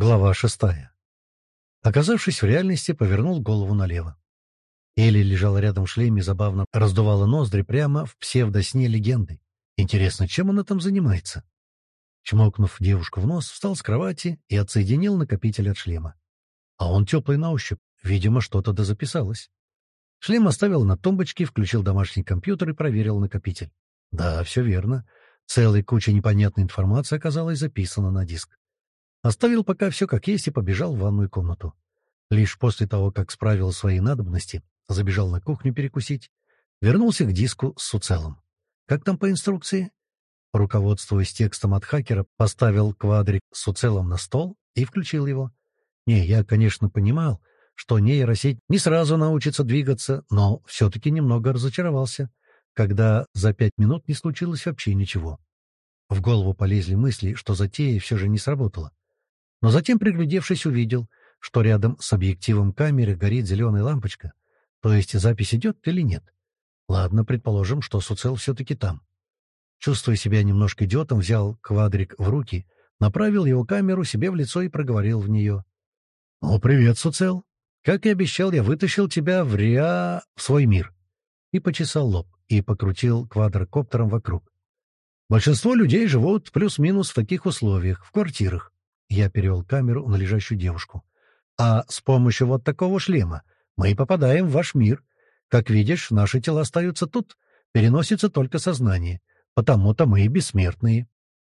Глава шестая. Оказавшись в реальности, повернул голову налево. Элли лежала рядом в шлеме, забавно раздувала ноздри прямо в псевдосне легенды. Интересно, чем она там занимается? Чмокнув девушку в нос, встал с кровати и отсоединил накопитель от шлема. А он теплый на ощупь. Видимо, что-то дозаписалось. Шлем оставил на тумбочке, включил домашний компьютер и проверил накопитель. Да, все верно. Целая куча непонятной информации оказалась записана на диск. Оставил пока все как есть и побежал в ванную комнату. Лишь после того, как справил свои надобности, забежал на кухню перекусить, вернулся к диску с уцелом. Как там по инструкции? Руководствуясь текстом от хакера, поставил квадрик с уцелом на стол и включил его. Не, я, конечно, понимал, что нейросеть не сразу научится двигаться, но все-таки немного разочаровался, когда за пять минут не случилось вообще ничего. В голову полезли мысли, что затея все же не сработала. Но затем, приглядевшись, увидел, что рядом с объективом камеры горит зеленая лампочка. То есть запись идет или нет? Ладно, предположим, что Суцел все-таки там. Чувствуя себя немножко идиотом, взял квадрик в руки, направил его камеру себе в лицо и проговорил в нее. — О, привет, Суцел. Как и обещал, я вытащил тебя в Риа... в свой мир. И почесал лоб, и покрутил квадрокоптером вокруг. Большинство людей живут плюс-минус в таких условиях, в квартирах. Я перевел камеру на лежащую девушку. «А с помощью вот такого шлема мы попадаем в ваш мир. Как видишь, наши тела остаются тут, переносится только сознание. Потому-то мы и бессмертные».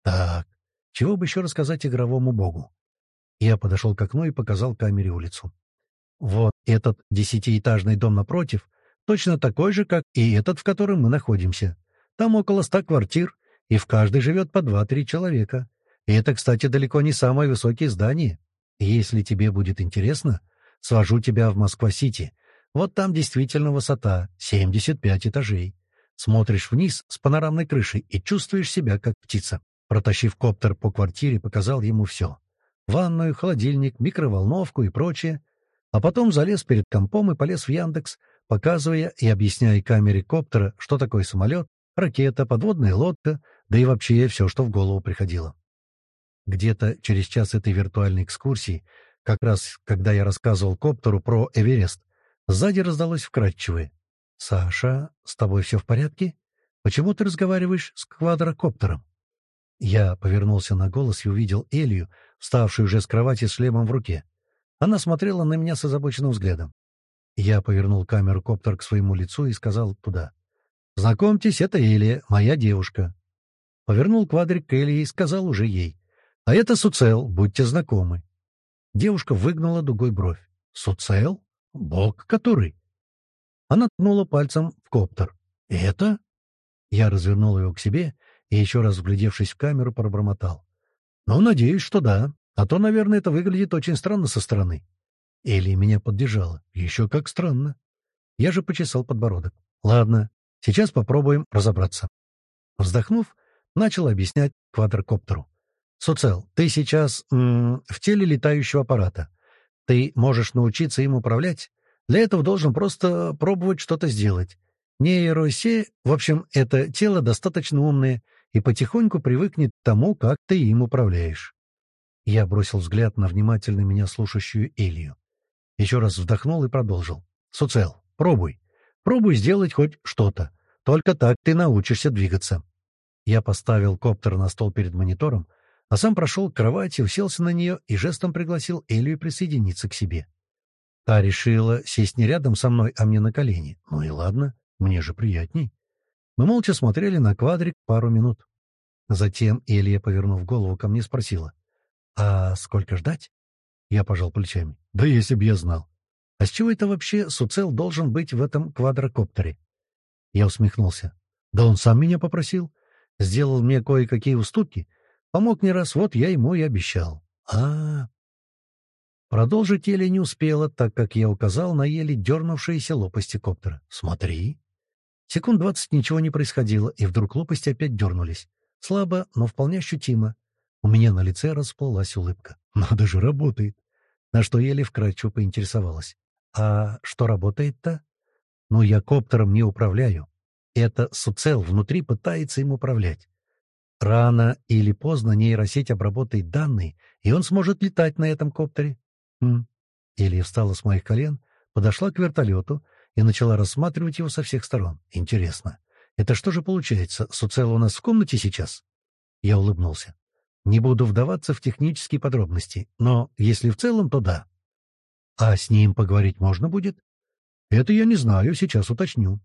«Так, чего бы еще рассказать игровому богу?» Я подошел к окну и показал камере улицу. «Вот этот десятиэтажный дом напротив, точно такой же, как и этот, в котором мы находимся. Там около ста квартир, и в каждой живет по два-три человека. Это, кстати, далеко не самые высокие здания. Если тебе будет интересно, свожу тебя в Москва-Сити. Вот там действительно высота — 75 этажей. Смотришь вниз с панорамной крышей и чувствуешь себя как птица. Протащив коптер по квартире, показал ему все. Ванную, холодильник, микроволновку и прочее. А потом залез перед компом и полез в Яндекс, показывая и объясняя камере коптера, что такое самолет, ракета, подводная лодка, да и вообще все, что в голову приходило. Где-то через час этой виртуальной экскурсии, как раз когда я рассказывал коптеру про Эверест, сзади раздалось вкрадчивое. «Саша, с тобой все в порядке? Почему ты разговариваешь с квадрокоптером?» Я повернулся на голос и увидел Элью, вставшую уже с кровати с шлемом в руке. Она смотрела на меня с озабоченным взглядом. Я повернул камеру коптер к своему лицу и сказал туда. «Знакомьтесь, это Элия, моя девушка». Повернул квадрик к Элии и сказал уже ей. А это Суцел, будьте знакомы. Девушка выгнала дугой бровь. Суцел? Бог который? Она ткнула пальцем в коптер. Это? Я развернул его к себе и, еще раз вглядевшись в камеру, пробормотал. Ну, надеюсь, что да. А то, наверное, это выглядит очень странно со стороны. Элли меня поддержала. Еще как странно. Я же почесал подбородок. Ладно, сейчас попробуем разобраться. Вздохнув, начал объяснять квадрокоптеру. Суцел, ты сейчас м, в теле летающего аппарата. Ты можешь научиться им управлять. Для этого должен просто пробовать что-то сделать. Нейросе, в общем, это тело достаточно умное и потихоньку привыкнет к тому, как ты им управляешь. Я бросил взгляд на внимательно меня слушающую Илью. Еще раз вздохнул и продолжил. «Суцел, пробуй. Пробуй сделать хоть что-то. Только так ты научишься двигаться». Я поставил коптер на стол перед монитором, а сам прошел к кровати, уселся на нее и жестом пригласил Элию присоединиться к себе. Та решила сесть не рядом со мной, а мне на колени. Ну и ладно, мне же приятней. Мы молча смотрели на квадрик пару минут. Затем Элия, повернув голову ко мне, спросила. «А сколько ждать?» Я пожал плечами. «Да если б я знал. А с чего это вообще Суцел должен быть в этом квадрокоптере?» Я усмехнулся. «Да он сам меня попросил. Сделал мне кое-какие уступки, Помог не раз, вот я ему и обещал. А, -а, -а. Продолжить еле не успела, так как я указал на еле дернувшиеся лопасти коптера. «Смотри!» Секунд двадцать ничего не происходило, и вдруг лопасти опять дернулись. Слабо, но вполне ощутимо. У меня на лице расплылась улыбка. «Надо же, работает!» На что еле вкратчиво поинтересовалась. «А что работает-то?» «Ну, я коптером не управляю. Это Суцел внутри пытается им управлять. Рано или поздно нейросеть обработает данные и он сможет летать на этом коптере. Хм. Элия встала с моих колен, подошла к вертолету и начала рассматривать его со всех сторон. Интересно, это что же получается, Суцелла у нас в комнате сейчас? Я улыбнулся. Не буду вдаваться в технические подробности, но если в целом, то да. А с ним поговорить можно будет? Это я не знаю, сейчас уточню.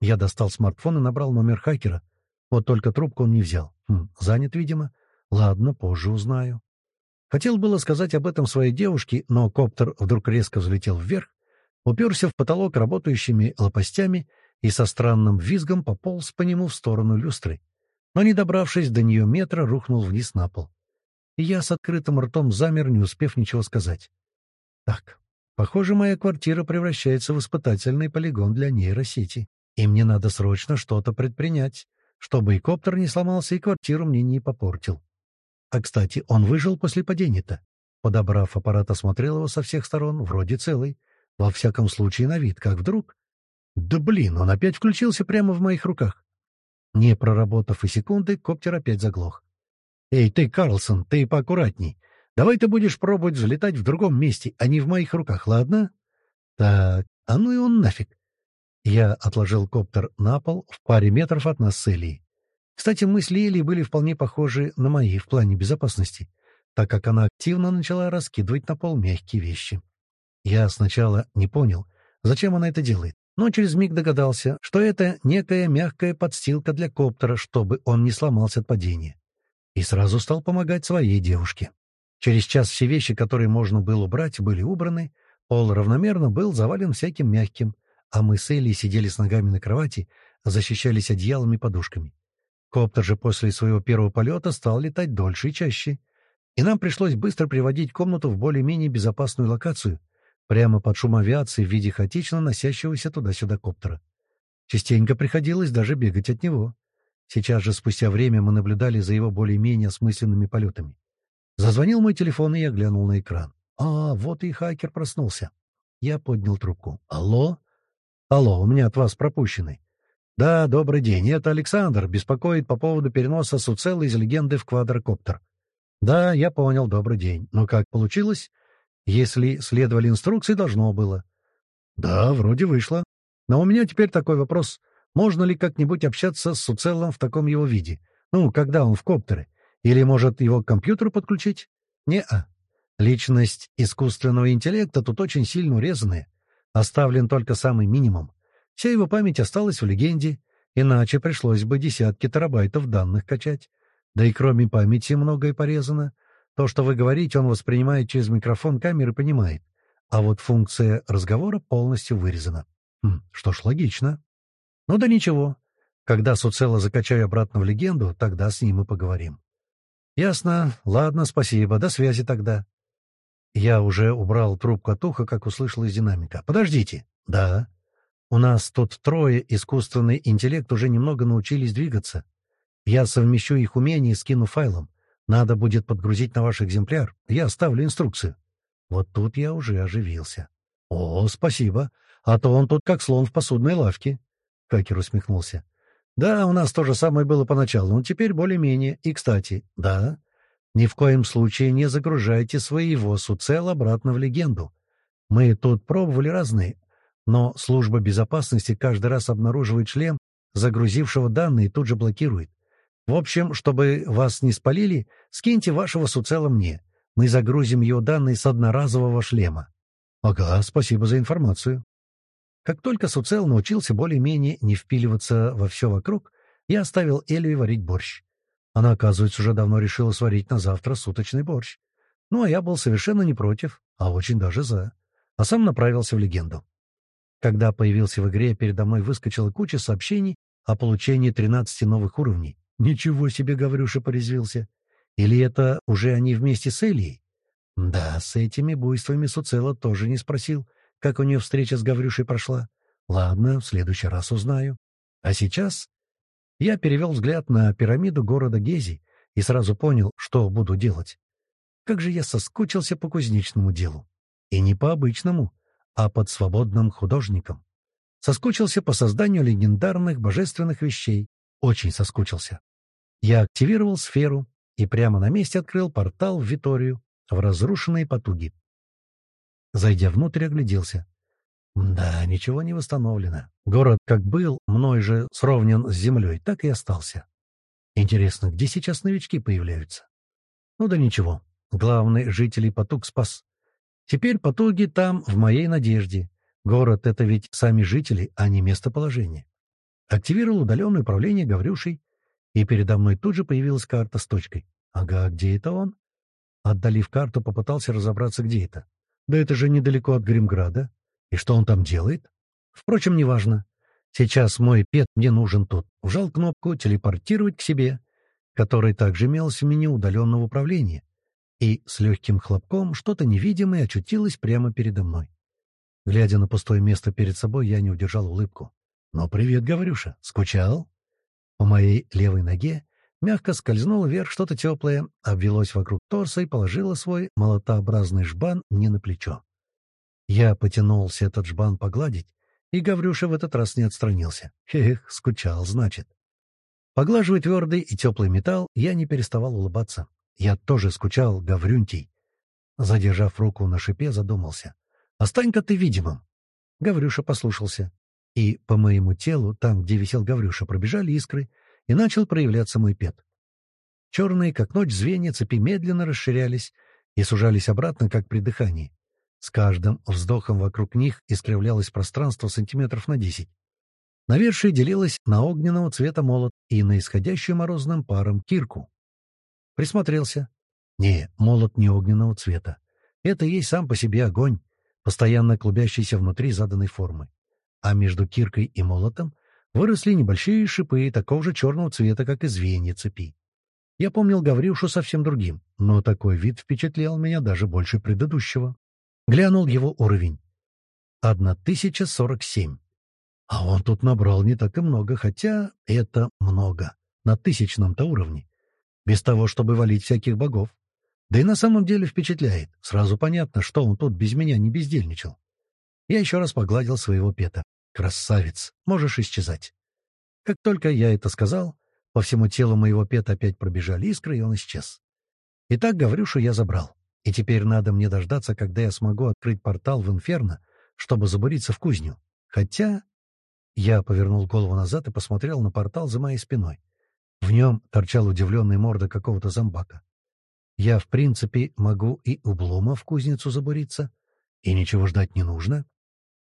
Я достал смартфон и набрал номер хакера. Вот только трубку он не взял. Хм, занят, видимо. Ладно, позже узнаю. Хотел было сказать об этом своей девушке, но коптер вдруг резко взлетел вверх, уперся в потолок работающими лопастями и со странным визгом пополз по нему в сторону люстры, но, не добравшись до нее метра, рухнул вниз на пол. И я с открытым ртом замер, не успев ничего сказать. Так, похоже, моя квартира превращается в испытательный полигон для нейросети, и мне надо срочно что-то предпринять, чтобы и коптер не сломался, и квартиру мне не попортил. А, кстати, он выжил после падения-то. Подобрав аппарат, осмотрел его со всех сторон, вроде целый. Во всяком случае, на вид, как вдруг. Да блин, он опять включился прямо в моих руках. Не проработав и секунды, коптер опять заглох. «Эй, ты, Карлсон, ты поаккуратней. Давай ты будешь пробовать взлетать в другом месте, а не в моих руках, ладно?» «Так, а ну и он нафиг». Я отложил коптер на пол в паре метров от нас с Элией. Кстати, мысли Элли были вполне похожи на мои в плане безопасности, так как она активно начала раскидывать на пол мягкие вещи. Я сначала не понял, зачем она это делает, но через миг догадался, что это некая мягкая подстилка для коптера, чтобы он не сломался от падения. И сразу стал помогать своей девушке. Через час все вещи, которые можно было убрать, были убраны, пол равномерно был завален всяким мягким, а мы с Элли сидели с ногами на кровати, защищались одеялами и подушками. Коптер же после своего первого полета стал летать дольше и чаще, и нам пришлось быстро приводить комнату в более-менее безопасную локацию, прямо под шум авиации в виде хаотично носящегося туда-сюда коптера. Частенько приходилось даже бегать от него. Сейчас же, спустя время, мы наблюдали за его более-менее осмысленными полетами. Зазвонил мой телефон, и я глянул на экран. А, вот и хакер проснулся. Я поднял трубку. «Алло?» «Алло, у меня от вас пропущенный. «Да, добрый день. Это Александр. Беспокоит по поводу переноса Суцелла из легенды в квадрокоптер». «Да, я понял. Добрый день. Но как получилось? Если следовали инструкции, должно было». «Да, вроде вышло. Но у меня теперь такой вопрос. Можно ли как-нибудь общаться с Суцеллом в таком его виде? Ну, когда он в коптере? Или, может, его к компьютеру подключить?» «Не-а. Личность искусственного интеллекта тут очень сильно урезанная. Оставлен только самый минимум. Вся его память осталась в легенде, иначе пришлось бы десятки терабайтов данных качать. Да и кроме памяти многое порезано. То, что вы говорите, он воспринимает через микрофон камеры, понимает. А вот функция разговора полностью вырезана. Хм, что ж, логично. Ну да ничего. Когда Суцелла закачаю обратно в легенду, тогда с ним и поговорим. Ясно. Ладно, спасибо. До связи тогда. Я уже убрал трубку от уха, как услышал из динамика. Подождите. Да. У нас тут трое, искусственный интеллект уже немного научились двигаться. Я совмещу их умения и скину файлом. Надо будет подгрузить на ваш экземпляр. Я оставлю инструкцию. Вот тут я уже оживился. — О, спасибо. А то он тут как слон в посудной лавке. Хакер усмехнулся. — Да, у нас то же самое было поначалу, но теперь более-менее. И, кстати, да, ни в коем случае не загружайте своего суцел обратно в легенду. Мы тут пробовали разные, но служба безопасности каждый раз обнаруживает шлем, загрузившего данные, и тут же блокирует. В общем, чтобы вас не спалили, скиньте вашего суцела мне. Мы загрузим его данные с одноразового шлема. Ага, спасибо за информацию. Как только Суцел научился более-менее не впиливаться во все вокруг, я оставил Элю варить борщ. Она, оказывается, уже давно решила сварить на завтра суточный борщ. Ну, а я был совершенно не против, а очень даже за. А сам направился в легенду. Когда появился в игре, передо мной выскочила куча сообщений о получении 13 новых уровней. «Ничего себе, Гаврюша порезвился! Или это уже они вместе с Элией?» Да, с этими буйствами Суцела тоже не спросил, как у нее встреча с Гаврюшей прошла. Ладно, в следующий раз узнаю. А сейчас я перевел взгляд на пирамиду города Гези и сразу понял, что буду делать. Как же я соскучился по кузнечному делу. И не по обычному, а под свободным художником. Соскучился по созданию легендарных божественных вещей. Очень соскучился. Я активировал сферу и прямо на месте открыл портал в Виторию, в разрушенные потуги. Зайдя внутрь, огляделся. Да, ничего не восстановлено. Город как был, мной же сровнен с землей, так и остался. Интересно, где сейчас новички появляются? Ну да ничего. Главный жителей потуг спас. Теперь потуги там, в моей надежде. Город — это ведь сами жители, а не местоположение. Активировал удаленное управление Гаврюшей, и передо мной тут же появилась карта с точкой. Ага, где это он? Отдалив карту, попытался разобраться, где это. Да это же недалеко от Гримграда. И что он там делает? Впрочем, неважно. Сейчас мой пет мне нужен тут. Вжал кнопку «Телепортировать к себе», который также имелся в меню удаленного управления. И с легким хлопком что-то невидимое очутилось прямо передо мной. Глядя на пустое место перед собой, я не удержал улыбку. «Ну, привет, Гаврюша. Скучал?» По моей левой ноге мягко скользнуло вверх что-то теплое, обвелось вокруг торса и положило свой молотообразный жбан мне на плечо. Я потянулся этот жбан погладить, и Гаврюша в этот раз не отстранился. Эх, скучал, значит. Поглаживая твердый и теплый металл, я не переставал улыбаться. Я тоже скучал, Гаврюнтий. Задержав руку на шипе, задумался. «Остань-ка ты видимым!» Гаврюша послушался. И по моему телу, там, где висел Гаврюша, пробежали искры, и начал проявляться мой пет. Черные, как ночь, звенья цепи медленно расширялись и сужались обратно, как при дыхании. С каждым вздохом вокруг них искривлялось пространство сантиметров на десять. Навершие делилось на огненного цвета молот и на исходящую морозным паром кирку. Присмотрелся. Не, молот не огненного цвета. Это есть сам по себе огонь, постоянно клубящийся внутри заданной формы. А между киркой и молотом выросли небольшие шипы такого же черного цвета, как и звенья цепи. Я помнил Гаврюшу совсем другим, но такой вид впечатлял меня даже больше предыдущего. Глянул его уровень. 1047. А он тут набрал не так и много, хотя это много. На тысячном-то уровне. Без того, чтобы валить всяких богов. Да и на самом деле впечатляет. Сразу понятно, что он тут без меня не бездельничал. Я еще раз погладил своего пета. «Красавец! Можешь исчезать!» Как только я это сказал, по всему телу моего пета опять пробежали искры, и он исчез. Итак, Гаврюшу я забрал. И теперь надо мне дождаться, когда я смогу открыть портал в Инферно, чтобы забуриться в кузню. Хотя... Я повернул голову назад и посмотрел на портал за моей спиной. В нем торчала удивленная морда какого-то зомбака. Я, в принципе, могу и у Блума в кузницу забуриться, и ничего ждать не нужно.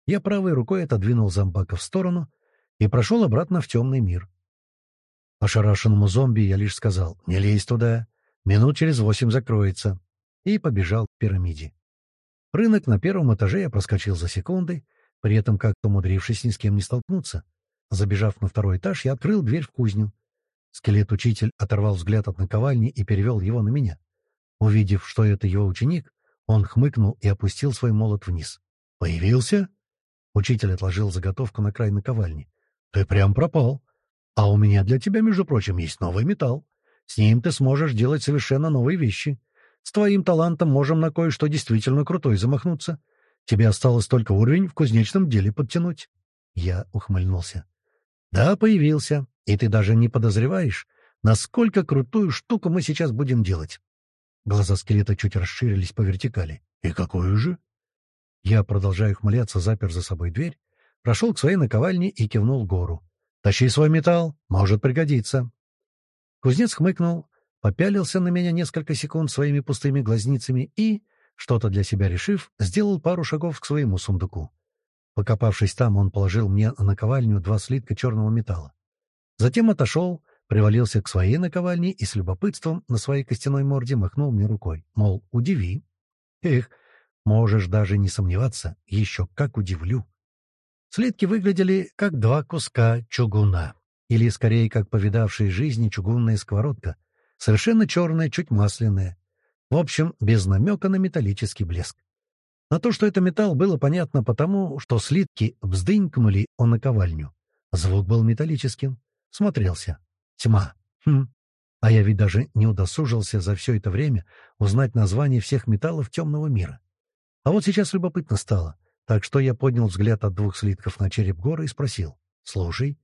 Я правой рукой отодвинул зомбака в сторону и прошел обратно в темный мир. Ошарашенному зомби я лишь сказал «Не лезь туда, минут через восемь закроется», и побежал к пирамиде. Рынок на первом этаже я проскочил за секунды, при этом как-то умудрившись ни с кем не столкнуться. Забежав на второй этаж, я открыл дверь в кузню. Скелет-учитель оторвал взгляд от наковальни и перевел его на меня. Увидев, что это его ученик, он хмыкнул и опустил свой молот вниз. «Появился?» Учитель отложил заготовку на край наковальни. «Ты прям пропал. А у меня для тебя, между прочим, есть новый металл. С ним ты сможешь делать совершенно новые вещи. С твоим талантом можем на кое-что действительно крутой замахнуться. Тебе осталось только уровень в кузнечном деле подтянуть. Я ухмыльнулся. Да, появился. И ты даже не подозреваешь, насколько крутую штуку мы сейчас будем делать. Глаза скелета чуть расширились по вертикали. И какую же? Я, продолжая ухмыляться, запер за собой дверь, прошел к своей наковальне и кивнул гору. «Тащи свой металл, может пригодиться». Кузнец хмыкнул, попялился на меня несколько секунд своими пустыми глазницами и, что-то для себя решив, сделал пару шагов к своему сундуку. Покопавшись там, он положил мне на наковальню два слитка черного металла. Затем отошел, привалился к своей наковальне и с любопытством на своей костяной морде махнул мне рукой, мол, удиви. Эх, можешь даже не сомневаться, еще как удивлю. Слитки выглядели как два куска чугуна, или скорее как повидавшая жизни чугунная сковородка — Совершенно черная, чуть масляная. В общем, без намека на металлический блеск. На то, что это металл, было понятно потому, что слитки вздынькнули о наковальню. Звук был металлическим. Смотрелся. Тьма. Хм. А я ведь даже не удосужился за все это время узнать название всех металлов темного мира. А вот сейчас любопытно стало. Так что я поднял взгляд от двух слитков на череп горы и спросил. «Слушай,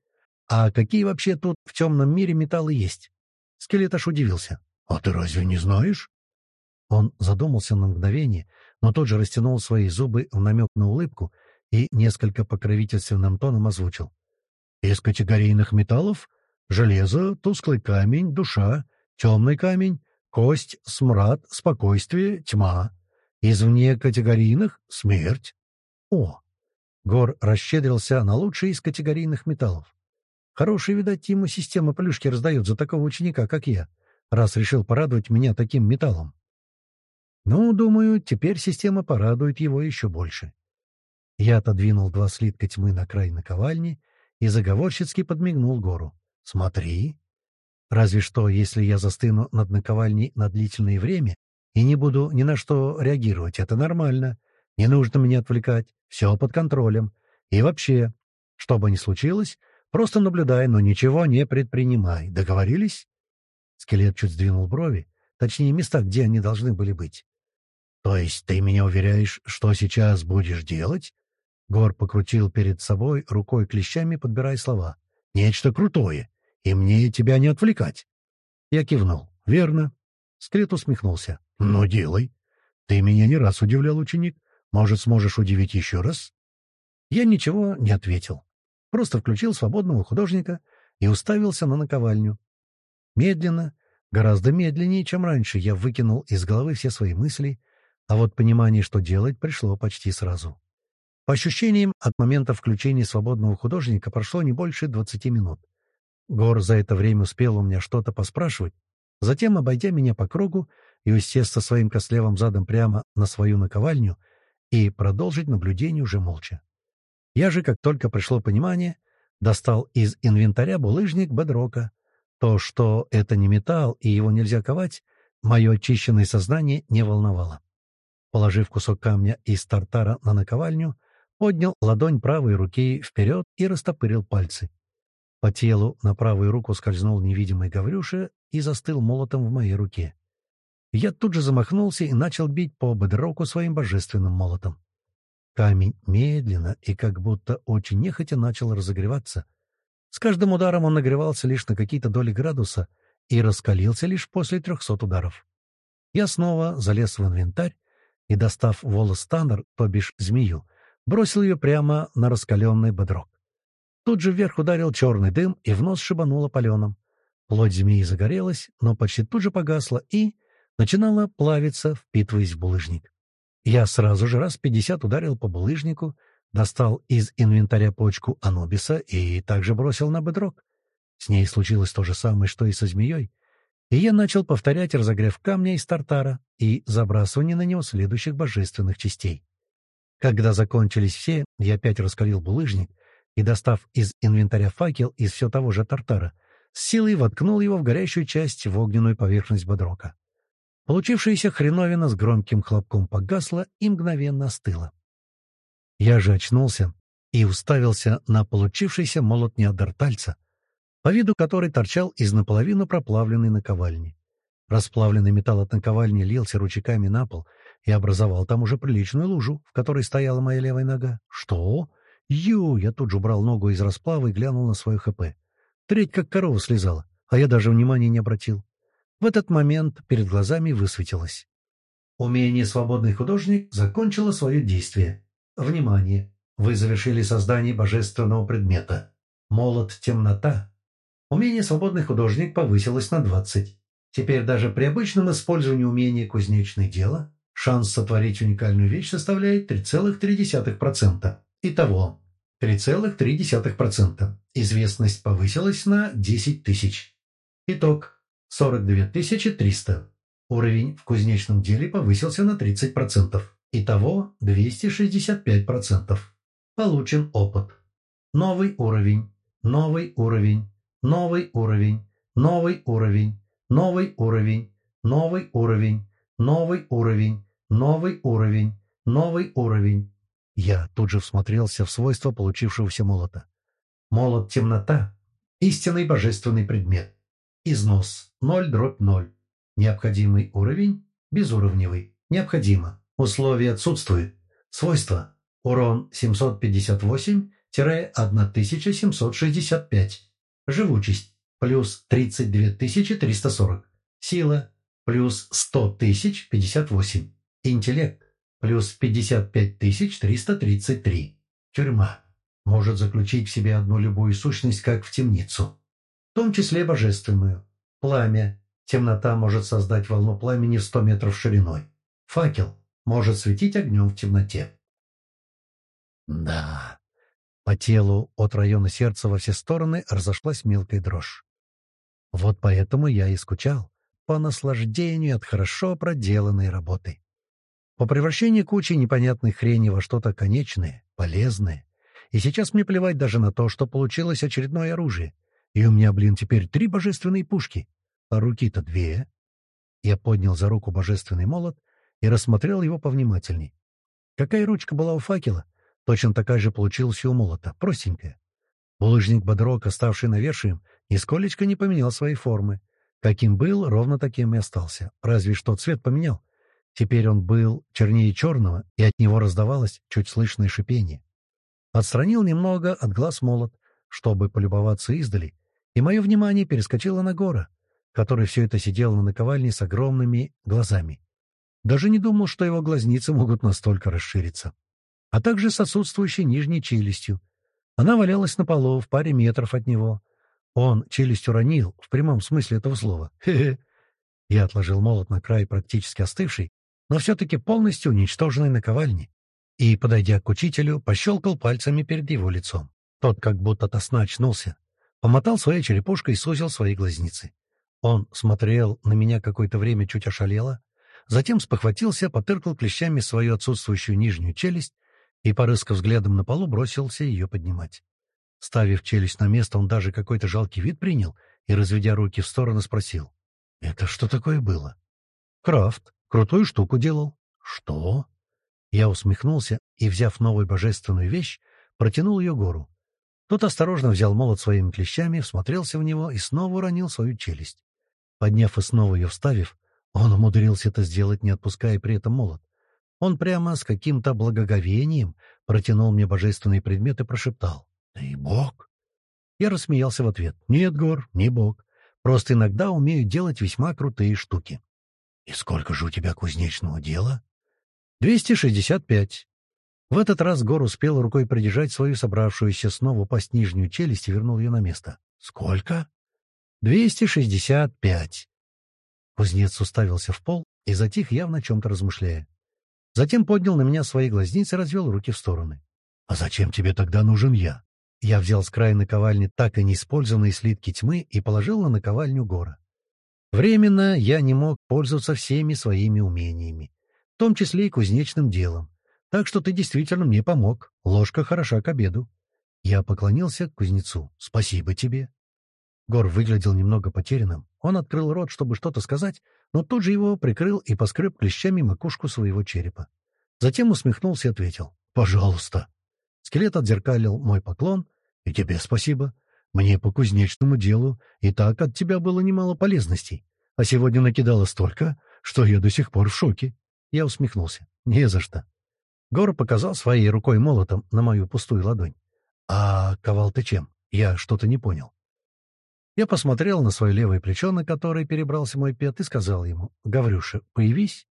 а какие вообще тут в темном мире металлы есть?» Скелет аж удивился. «А ты разве не знаешь?» Он задумался на мгновение, но тут же растянул свои зубы в намек на улыбку и несколько покровительственным тоном озвучил. «Из категорийных металлов — железо, тусклый камень, душа, темный камень, кость, смрад, спокойствие, тьма. Из вне категорийных — смерть. О! Гор расщедрился на лучшие из категорийных металлов. Хорошая, видать, ему система плюшки раздает за такого ученика, как я, раз решил порадовать меня таким металлом. Ну, думаю, теперь система порадует его еще больше. Я отодвинул два слитка тьмы на край наковальни и заговорщицки подмигнул гору. «Смотри!» Разве что, если я застыну над наковальней на длительное время и не буду ни на что реагировать, это нормально. Не нужно меня отвлекать. Все под контролем. И вообще, что бы ни случилось, просто наблюдай, но ничего не предпринимай. Договорились?» Скелет чуть сдвинул брови, точнее, места, где они должны были быть. «То есть ты меня уверяешь, что сейчас будешь делать?» Гор покрутил перед собой рукой клещами, подбирая слова. «Нечто крутое, и мне тебя не отвлекать». Я кивнул. «Верно». Скелет усмехнулся. «Ну, делай. Ты меня не раз удивлял, ученик. Может, сможешь удивить еще раз?» Я ничего не ответил. Просто включил свободного художника и уставился на наковальню. Медленно, гораздо медленнее, чем раньше, я выкинул из головы все свои мысли, а вот понимание, что делать, пришло почти сразу. По ощущениям, от момента включения свободного художника прошло не больше двадцати минут. Гор за это время успел у меня что-то поспрашивать, затем, обойдя меня по кругу и усесть со своим костлевым задом прямо на свою наковальню, и продолжить наблюдение уже молча. Я же, как только пришло понимание, достал из инвентаря булыжник бедрока. То, что это не металл и его нельзя ковать, мое очищенное сознание не волновало. Положив кусок камня из тартара на наковальню, поднял ладонь правой руки вперед и растопырил пальцы. По телу на правую руку скользнул невидимый Гаврюша и застыл молотом в моей руке. Я тут же замахнулся и начал бить по бедроку своим божественным молотом. Камень медленно и как будто очень нехотя начал разогреваться. С каждым ударом он нагревался лишь на какие-то доли градуса и раскалился лишь после трехсот ударов. Я снова залез в инвентарь и, достав волос Таннер, то бишь змею, бросил ее прямо на раскаленный бодрок. Тут же вверх ударил черный дым и в нос шибануло паленым. Плоть змеи загорелась, но почти тут же погасла и начинала плавиться, впитываясь в булыжник. Я сразу же раз пятьдесят ударил по булыжнику, достал из инвентаря почку Анубиса и также бросил на бедрок. С ней случилось то же самое, что и со змеей, и я начал повторять разогрев камня из тартара и забрасывание на него следующих божественных частей. Когда закончились все, я опять раскалил булыжник и, достав из инвентаря факел из все того же тартара, с силой воткнул его в горящую часть в огненную поверхность бодрока. Получившаяся хреновина с громким хлопком погасла и мгновенно остыла. Я же очнулся и уставился на получившийся молот неандертальца, по виду который торчал из наполовину проплавленной наковальни. Расплавленный металл от наковальни лился ручейками на пол и образовал там уже приличную лужу, в которой стояла моя левая нога. «Что?» «Ю!» Я тут же убрал ногу из расплава и глянул на свою ХП. Треть как корова слезала, а я даже внимания не обратил. В этот момент перед глазами высветилось. Умение «Свободный художник» закончило свое действие. Внимание! Вы завершили создание божественного предмета. Молот «Темнота». Умение «Свободный художник» повысилось на 20. Теперь даже при обычном использовании умения «Кузнечное дело» шанс сотворить уникальную вещь составляет 3,3%. Итого 3,3%. Известность повысилась на 10 тысяч. Итог 42 300. Уровень в кузнечном деле повысился на 30%. Итого 265%. Получен опыт. Новый уровень. Новый уровень. Новый уровень. Новый уровень. Новый уровень. Новый уровень. Новый уровень. Новый уровень. Новый уровень. Я тут же всмотрелся в свойства получившегося молота. Молот темнота — истинный божественный предмет. Износ 0 дробь 0. Необходимый уровень безуровневый. Необходимо. Условия отсутствуют. Свойства. Урон 758-1765. Живучесть. Плюс 32340. Сила. плюс 100 тысяч 58. Интеллект плюс 55 тысяч 333. Тюрьма может заключить в себе одну любую сущность, как в темницу, в том числе божественную. Пламя. Темнота может создать волну пламени в 100 метров шириной. Факел может светить огнем в темноте. Да, по телу от района сердца во все стороны разошлась мелкая дрожь. Вот поэтому я и скучал по наслаждению от хорошо проделанной работы. По превращению кучи непонятной хрени во что-то конечное, полезное. И сейчас мне плевать даже на то, что получилось очередное оружие. И у меня, блин, теперь три божественные пушки. А руки-то две. Я поднял за руку божественный молот и рассмотрел его повнимательней. Какая ручка была у факела? Точно такая же получилась у молота, простенькая. Булыжник бодрок, оставший навершием, нисколечко не поменял своей формы. Каким был, ровно таким и остался. Разве что цвет поменял. Теперь он был чернее черного, и от него раздавалось чуть слышное шипение. Отстранил немного от глаз молот, чтобы полюбоваться издали, и мое внимание перескочило на гора, который все это сидел на наковальне с огромными глазами. Даже не думал, что его глазницы могут настолько расшириться а также с отсутствующей нижней челюстью. Она валялась на полу в паре метров от него. Он челюсть уронил, в прямом смысле этого слова. Хе-хе. Я отложил молот на край практически остывший, но все-таки полностью уничтоженной наковальни, и, подойдя к учителю, пощелкал пальцами перед его лицом. Тот как будто то очнулся, помотал своей черепушкой и сузил свои глазницы. Он смотрел на меня какое-то время чуть ошалело, затем спохватился, потыркал клещами свою отсутствующую нижнюю челюсть и, порыскав взглядом на полу, бросился ее поднимать. Ставив челюсть на место, он даже какой-то жалкий вид принял и, разведя руки в стороны, спросил. «Это что такое было?» «Крафт. Крутую штуку делал». «Что?» Я усмехнулся и, взяв новую божественную вещь, протянул ее гору. Тот осторожно взял молот своими клещами, всмотрелся в него и снова уронил свою челюсть. Подняв и снова ее вставив, он умудрился это сделать, не отпуская при этом молот. Он прямо с каким-то благоговением протянул мне божественный предмет и прошептал. «Ты бог?» Я рассмеялся в ответ. «Нет, Гор, не бог. Просто иногда умею делать весьма крутые штуки». «И сколько же у тебя кузнечного дела?» «Двести шестьдесят пять». В этот раз Гор успел рукой придержать свою собравшуюся снова упасть нижнюю челюсть и вернул ее на место. «Сколько?» «Двести шестьдесят пять». Кузнец уставился в пол и затих, явно о чем-то размышляя. Затем поднял на меня свои глазницы и развел руки в стороны. «А зачем тебе тогда нужен я?» Я взял с края наковальни так и неиспользованные слитки тьмы и положил на наковальню гора. Временно я не мог пользоваться всеми своими умениями, в том числе и кузнечным делом. Так что ты действительно мне помог. Ложка хороша к обеду. Я поклонился кузнецу. «Спасибо тебе». Гор выглядел немного потерянным. Он открыл рот, чтобы что-то сказать, но тут же его прикрыл и поскреб клещами макушку своего черепа. Затем усмехнулся и ответил «Пожалуйста». Скелет отзеркалил мой поклон. «И тебе спасибо. Мне по кузнечному делу и так от тебя было немало полезностей. А сегодня накидало столько, что я до сих пор в шоке». Я усмехнулся. «Не за что». Гор показал своей рукой молотом на мою пустую ладонь. «А ковал ты чем? Я что-то не понял». Я посмотрел на свое левое плечо, на которое перебрался мой пет, и сказал ему, «Гаврюша, появись».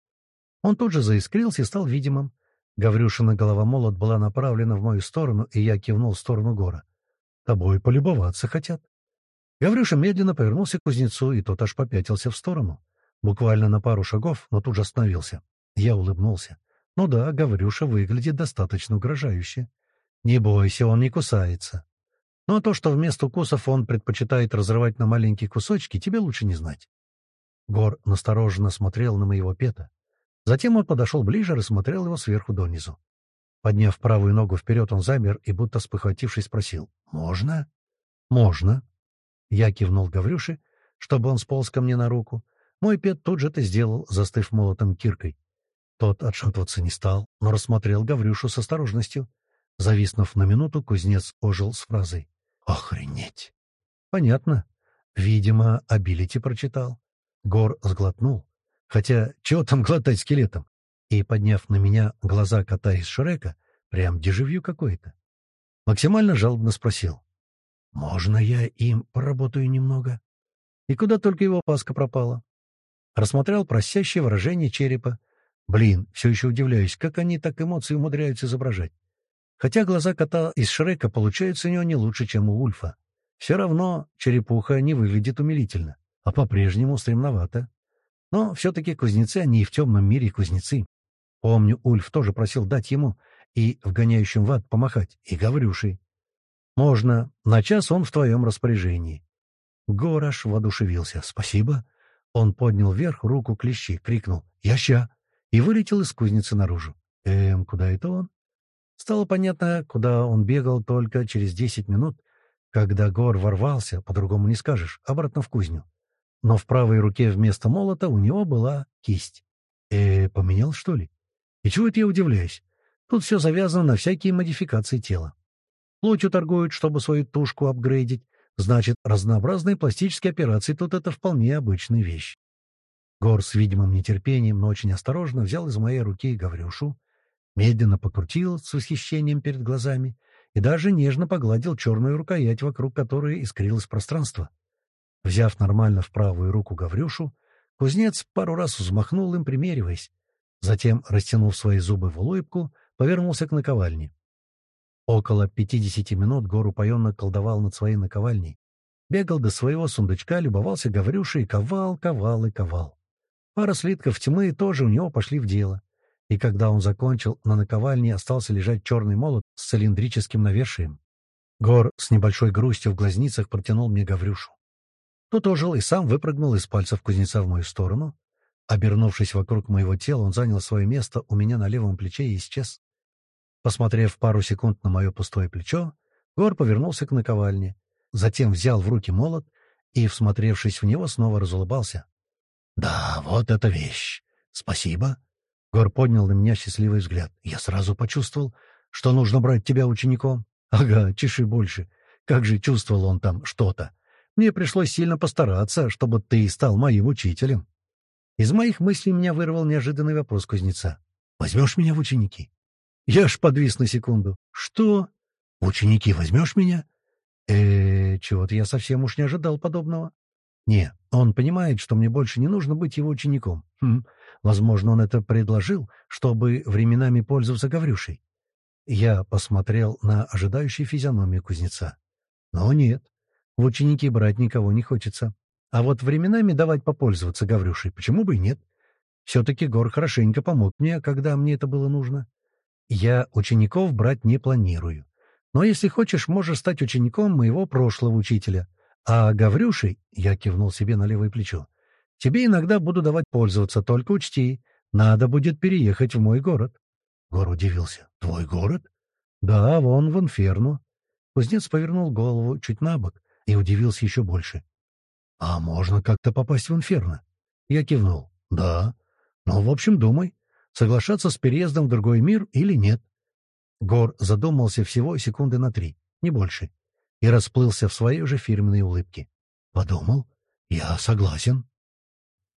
Он тут же заискрился и стал видимым. Гаврюшина голова молот была направлена в мою сторону, и я кивнул в сторону гора. «Тобой полюбоваться хотят». Гаврюша медленно повернулся к кузнецу, и тот аж попятился в сторону. Буквально на пару шагов, но тут же остановился. Я улыбнулся. «Ну да, Гаврюша выглядит достаточно угрожающе. Не бойся, он не кусается. Ну а то, что вместо укусов он предпочитает разрывать на маленькие кусочки, тебе лучше не знать. Гор настороженно смотрел на моего пета. Затем он подошел ближе и рассмотрел его сверху донизу. Подняв правую ногу вперед, он замер и, будто спохватившись, спросил «Можно?» «Можно». Я кивнул Гаврюше, чтобы он сполз ко мне на руку. Мой пет тут же это сделал, застыв молотом киркой. Тот отшатываться не стал, но рассмотрел Гаврюшу с осторожностью. Зависнув на минуту, кузнец ожил с фразой Охренеть! Понятно. Видимо, абилити прочитал. Гор сглотнул. Хотя, чего там глотать скелетом? И, подняв на меня глаза кота из Шрека, прям дежавью какое-то. Максимально жалобно спросил. «Можно я им поработаю немного?» И куда только его паска пропала. рассмотрел просящее выражение черепа. Блин, все еще удивляюсь, как они так эмоции умудряются изображать. Хотя глаза кота из Шрека получаются у него не лучше, чем у Ульфа. Все равно черепуха не выглядит умилительно, а по-прежнему стремновато. Но все-таки кузнецы, они и в темном мире кузнецы. Помню, Ульф тоже просил дать ему и вгоняющим в ад помахать, и Гаврюшей. Можно. На час он в твоем распоряжении. Гораш воодушевился. «Спасибо». Он поднял вверх руку клещи, крикнул «Я ща!» И вылетел из кузницы наружу. Эм, куда это он? Стало понятно, куда он бегал только через десять минут, когда Гор ворвался, по-другому не скажешь, обратно в кузню. Но в правой руке вместо молота у него была кисть. Э, поменял, что ли? И чего это я удивляюсь? Тут все завязано на всякие модификации тела. Плотью торгуют, чтобы свою тушку апгрейдить. Значит, разнообразные пластические операции тут это вполне обычная вещь. Гор с видимым нетерпением, но очень осторожно взял из моей руки Гаврюшу, медленно покрутил с восхищением перед глазами и даже нежно погладил черную рукоять, вокруг которой искрилось пространство. Взяв нормально в правую руку Гаврюшу, кузнец пару раз взмахнул им, примериваясь. Затем, растянув свои зубы в улыбку, повернулся к наковальне. Около пятидесяти минут Гор упоенно колдовал над своей наковальней. Бегал до своего сундучка, любовался Гаврюшей, ковал, ковал и ковал. Пара слитков тьмы тоже у него пошли в дело. И когда он закончил, на наковальне остался лежать черный молот с цилиндрическим навершием. Гор с небольшой грустью в глазницах протянул мне Гаврюшу. Тот ожил и сам выпрыгнул из пальцев кузнеца в мою сторону. Обернувшись вокруг моего тела, он занял свое место у меня на левом плече и исчез. Посмотрев пару секунд на мое пустое плечо, Гор повернулся к наковальне, затем взял в руки молот и, всмотревшись в него, снова разулыбался. «Да, вот эта вещь! Спасибо!» Гор поднял на меня счастливый взгляд. Я сразу почувствовал, что нужно брать тебя учеником. Ага, чеши больше. Как же чувствовал он там что-то. Мне пришлось сильно постараться, чтобы ты стал моим учителем. Из моих мыслей меня вырвал неожиданный вопрос кузнеца. «Возьмешь меня в ученики?» Я ж подвис на секунду. «Что? Ученики возьмешь меня?» э чего-то я совсем уж не ожидал подобного. Не, он понимает, что мне больше не нужно быть его учеником. Хм, возможно, он это предложил, чтобы временами пользоваться Гаврюшей. Я посмотрел на ожидающую физиономию кузнеца. Но нет, в ученики брать никого не хочется. А вот временами давать попользоваться Гаврюшей, почему бы и нет? Все-таки Гор хорошенько помог мне, когда мне это было нужно. Я учеников брать не планирую. Но если хочешь, можешь стать учеником моего прошлого учителя. А Гаврюшей, — я кивнул себе на левое плечо, — тебе иногда буду давать пользоваться, только учти, надо будет переехать в мой город. Гор удивился. — Твой город? — Да, вон в Инферну. Кузнец повернул голову чуть на бок и удивился еще больше. — А можно как-то попасть в Инферно? Я кивнул. — Да. Ну, в общем, думай соглашаться с переездом в другой мир или нет. Гор задумался всего секунды на три, не больше, и расплылся в своей же фирменной улыбке. Подумал, я согласен.